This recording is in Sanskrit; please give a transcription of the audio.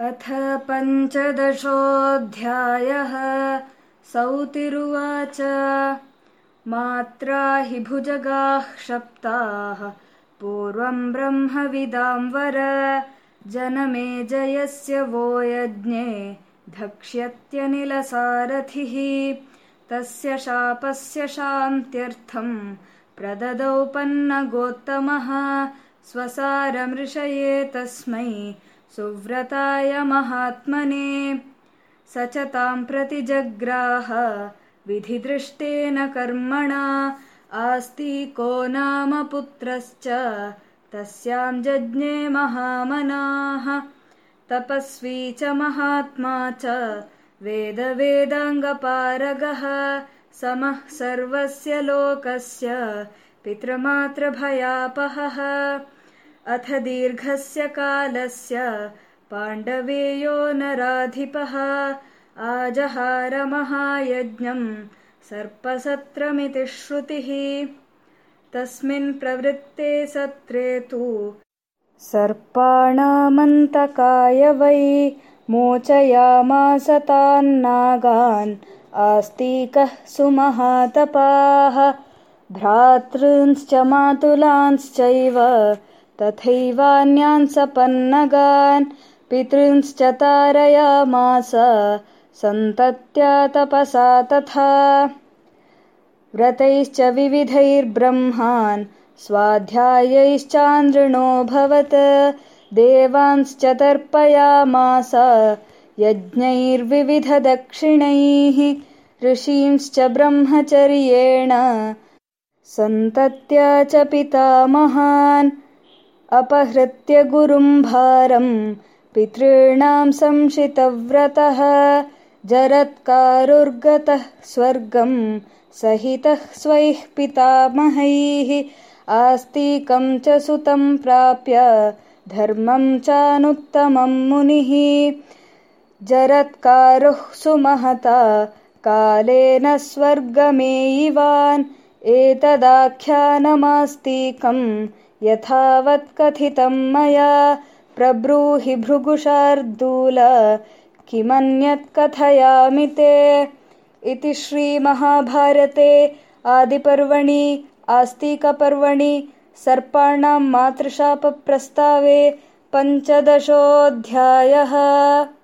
अथ पञ्चदशोऽध्यायः। सौतिरुवाच। मात्रा हि भुजगाः शप्ताः। पूर्वम् ब्रह्मविदां वर। जनमे जयस्य वो यज्ञे। धक्ष्यत्यनिलसारथिः। तस्य शापस्य शान्त्यर्थम् प्रददौ पन्नगोत्तमः। स्वसारमृषये तस्मै सुव्रताय महात्मने स च तां प्रतिजग्राह विधिदृष्टेन कर्मणा आस्तिको नाम पुत्रश्च तस्यां जज्ञे महामनाः तपस्वी च महात्मा च वेदवेदाङ्गपारगः समः सर्वस्य लोकस्य पितृमातृभयापहः अथ दीर्घस्य कालस्य। पाण्डवेयो नराधिपः। आजहारमहायज्ञम् सर्पसत्रमिति श्रुतिः। तस्मिन् प्रवृत्ते सत्रे तु सर्पाणामन्तकाय वै मोचयामास तान्नागान् आस्तिकः सुमहातपाः। भ्रातॄंश्च मातुलांश्चैव तथैवान्यान् सपन्नगान् पितॄंश्च तारयामास सन्तत्या तपसा तथा। व्रतैश्च विविधैर्ब्रह्मान् स्वाध्यायैश्चान्द्रिणोऽभवत् देवांश्च तर्पयामास यज्ञैर्विविधदक्षिणैः ऋषींश्च ब्रह्मचर्येण सन्तत्या च पितामहान् अपहृत्य गुरुम् भारम् पितॄणां संशितव्रतः। जरत्कारुर्गतः स्वर्गम् सहितः स्वैः पितामहैः। आस्तिकं च सुतं प्राप्य धर्मं चानुत्तमं मुनिः। जरत्कारुः सुमहता कालेन स्वर्गमेयिवान्। एतदाख्यानमास्तिकम् यथावत्कथितं मया प्रब्रूहि भृगुशार्दूल किमन्यत् कथयामि ते? इति श्रीमहाभारते आदिपर्वणि आस्तिकपर्वणि सर्पाणां मातृशापप्रस्तावे पञ्चदशोऽध्यायः